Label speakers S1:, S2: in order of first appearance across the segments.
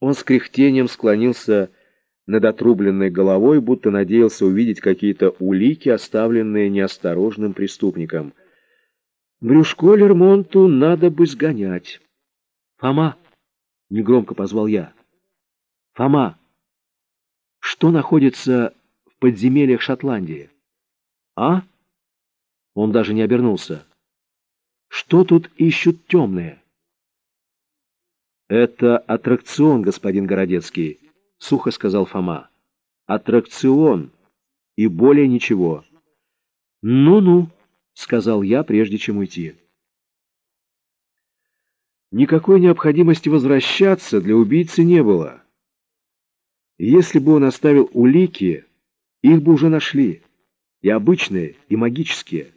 S1: Он с кряхтением склонился над отрубленной головой, будто надеялся увидеть какие-то улики, оставленные неосторожным преступником. Брюшко Лермонту надо бы сгонять. «Фома!» — негромко позвал я. «Фома! Что находится в подземельях Шотландии?» «А?» Он даже не обернулся. «Что тут ищут темные?» «Это аттракцион, господин Городецкий», — сухо сказал Фома. «Аттракцион. И более ничего». «Ну-ну», — сказал я, прежде чем уйти. Никакой необходимости возвращаться для убийцы не было. Если бы он оставил улики, их бы уже нашли, и обычные, и магические.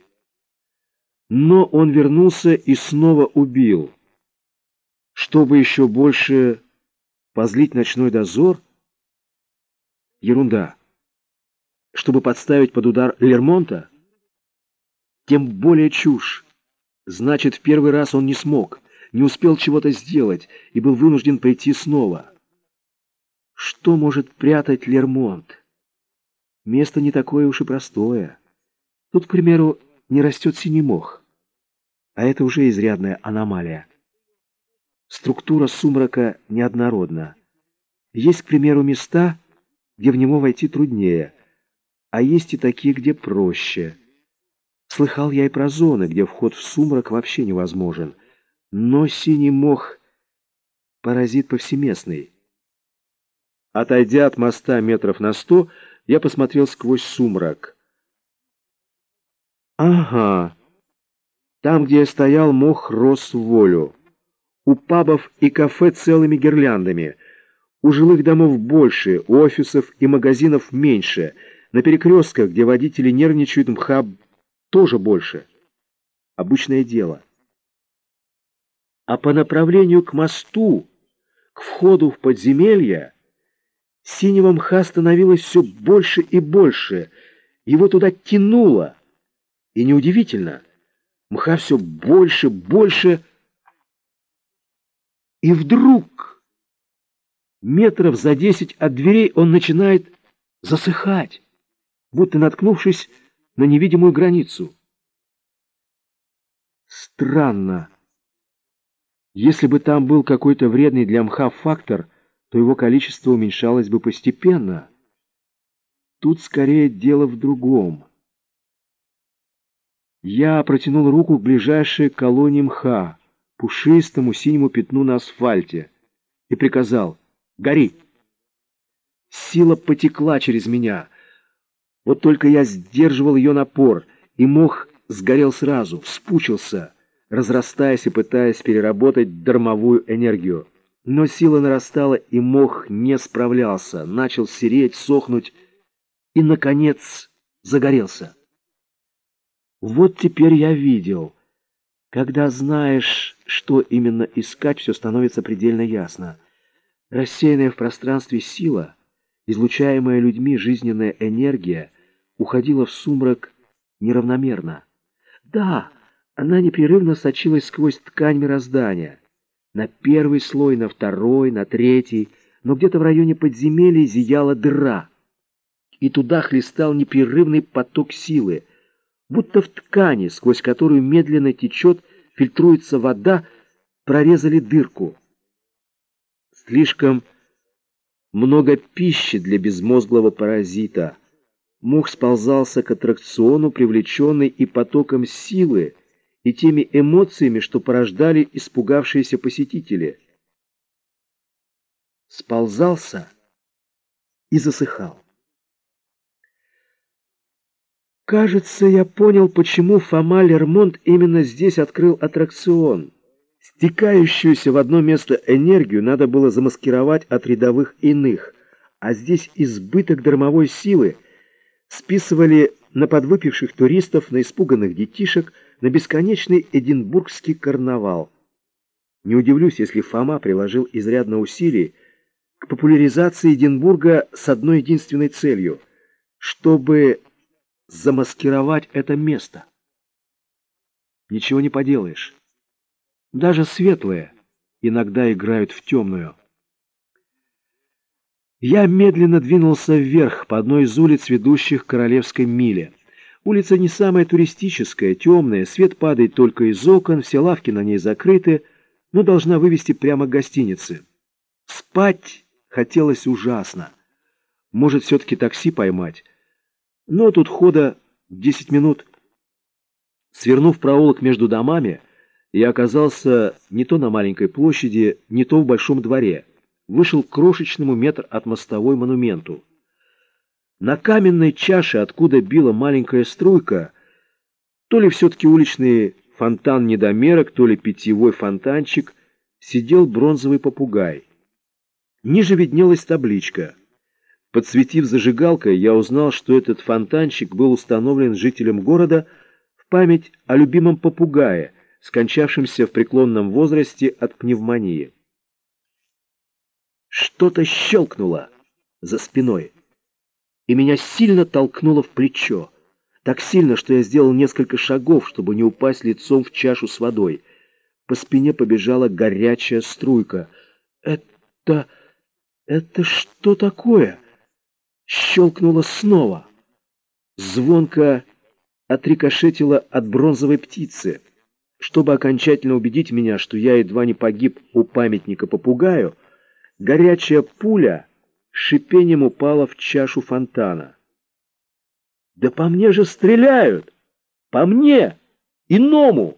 S1: Но он вернулся и снова убил. Чтобы еще больше позлить ночной дозор? Ерунда. Чтобы подставить под удар Лермонта? Тем более чушь. Значит, в первый раз он не смог, не успел чего-то сделать и был вынужден прийти снова. Что может прятать Лермонт? Место не такое уж и простое. Тут, к примеру, не растет синий мох. А это уже изрядная аномалия. Структура сумрака неоднородна. Есть, к примеру, места, где в него войти труднее, а есть и такие, где проще. Слыхал я и про зоны, где вход в сумрак вообще невозможен. Но синий мох — паразит повсеместный. Отойдя от моста метров на сто, я посмотрел сквозь сумрак. Ага, там, где я стоял, мох рос в волю. У пабов и кафе целыми гирляндами. У жилых домов больше, у офисов и магазинов меньше. На перекрестках, где водители нервничают, мха тоже больше. Обычное дело. А по направлению к мосту, к входу в подземелье, синего мха становилось все больше и больше. Его туда тянуло. И неудивительно, мха все больше, больше... И вдруг, метров за десять от дверей, он начинает засыхать, будто наткнувшись на невидимую границу. Странно. Если бы там был какой-то вредный для мха фактор, то его количество уменьшалось бы постепенно. Тут скорее дело в другом. Я протянул руку к ближайшей колонии мха пушистому синему пятну на асфальте и приказал «Гори!». Сила потекла через меня. Вот только я сдерживал ее напор, и мох сгорел сразу, вспучился, разрастаясь и пытаясь переработать дармовую энергию. Но сила нарастала, и мох не справлялся, начал сереть, сохнуть и, наконец, загорелся. Вот теперь я видел — когда знаешь, что именно искать, все становится предельно ясно. Рассеянная в пространстве сила, излучаемая людьми жизненная энергия, уходила в сумрак неравномерно. Да, она непрерывно сочилась сквозь ткань мироздания. На первый слой, на второй, на третий, но где-то в районе подземелья зияла дыра. И туда хлестал непрерывный поток силы, будто в ткани, сквозь которую медленно течет, фильтруется вода, прорезали дырку. Слишком много пищи для безмозглого паразита. Мох сползался к аттракциону, привлеченный и потоком силы, и теми эмоциями, что порождали испугавшиеся посетители. Сползался и засыхал. Кажется, я понял, почему Фома Лермонт именно здесь открыл аттракцион. Стекающуюся в одно место энергию надо было замаскировать от рядовых иных, а здесь избыток дармовой силы списывали на подвыпивших туристов, на испуганных детишек, на бесконечный эдинбургский карнавал. Не удивлюсь, если Фома приложил изрядно усилий к популяризации Эдинбурга с одной единственной целью – чтобы замаскировать это место. Ничего не поделаешь. Даже светлые иногда играют в темную. Я медленно двинулся вверх по одной из улиц, ведущих к Королевской миле. Улица не самая туристическая, темная, свет падает только из окон, все лавки на ней закрыты, но должна вывести прямо к гостинице. Спать хотелось ужасно. Может, все-таки такси поймать. Но тут хода десять минут. Свернув проулок между домами, я оказался не то на маленькой площади, не то в большом дворе вышел к крошечному метр от мостовой монументу. На каменной чаше, откуда била маленькая струйка, то ли все-таки уличный фонтан-недомерок, то ли питьевой фонтанчик, сидел бронзовый попугай. Ниже виднелась табличка. Подсветив зажигалкой, я узнал, что этот фонтанчик был установлен жителем города в память о любимом попугае, скончавшемся в преклонном возрасте от пневмонии. Что-то щелкнуло за спиной, и меня сильно толкнуло в плечо. Так сильно, что я сделал несколько шагов, чтобы не упасть лицом в чашу с водой. По спине побежала горячая струйка. «Это... это что такое?» Щелкнуло снова. Звонко отрикошетило от бронзовой птицы. Чтобы окончательно убедить меня, что я едва не погиб у памятника попугаю, Горячая пуля шипением упала в чашу фонтана. «Да по мне же стреляют! По мне! Иному!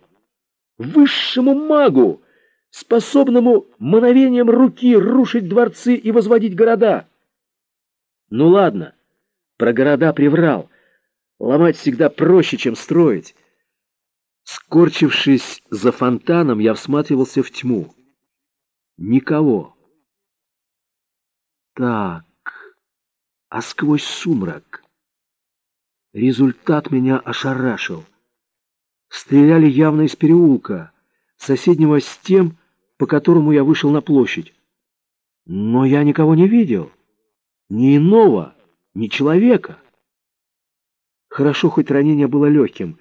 S1: Высшему магу, способному мановением руки рушить дворцы и возводить города!» «Ну ладно, про города приврал. Ломать всегда проще, чем строить». Скорчившись за фонтаном, я всматривался в тьму. Никого. Так, а сквозь сумрак. Результат меня ошарашил. Стреляли явно из переулка, соседнего с тем, по которому я вышел на площадь. Но я никого не видел. Ни иного, ни человека. Хорошо, хоть ранение было легким.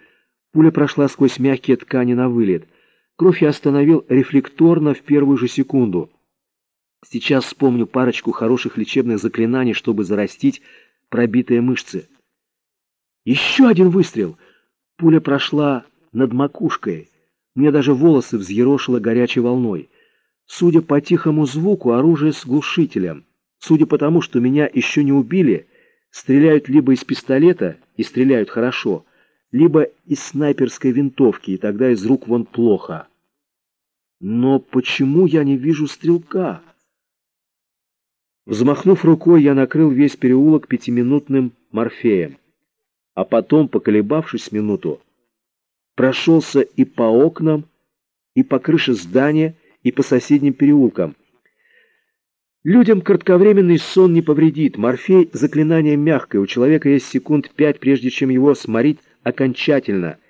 S1: Пуля прошла сквозь мягкие ткани на вылет. Кровь я остановил рефлекторно в первую же секунду. Сейчас вспомню парочку хороших лечебных заклинаний, чтобы зарастить пробитые мышцы. Еще один выстрел. Пуля прошла над макушкой. Мне даже волосы взъерошило горячей волной. Судя по тихому звуку, оружие с глушителем. Судя по тому, что меня еще не убили, стреляют либо из пистолета, и стреляют хорошо, либо из снайперской винтовки, и тогда из рук вон плохо. Но почему я не вижу стрелка? Взмахнув рукой, я накрыл весь переулок пятиминутным морфеем, а потом, поколебавшись минуту, прошелся и по окнам, и по крыше здания, и по соседним переулкам. Людям кратковременный сон не повредит. Морфей — заклинание мягкое, у человека есть секунд пять, прежде чем его сморить окончательно —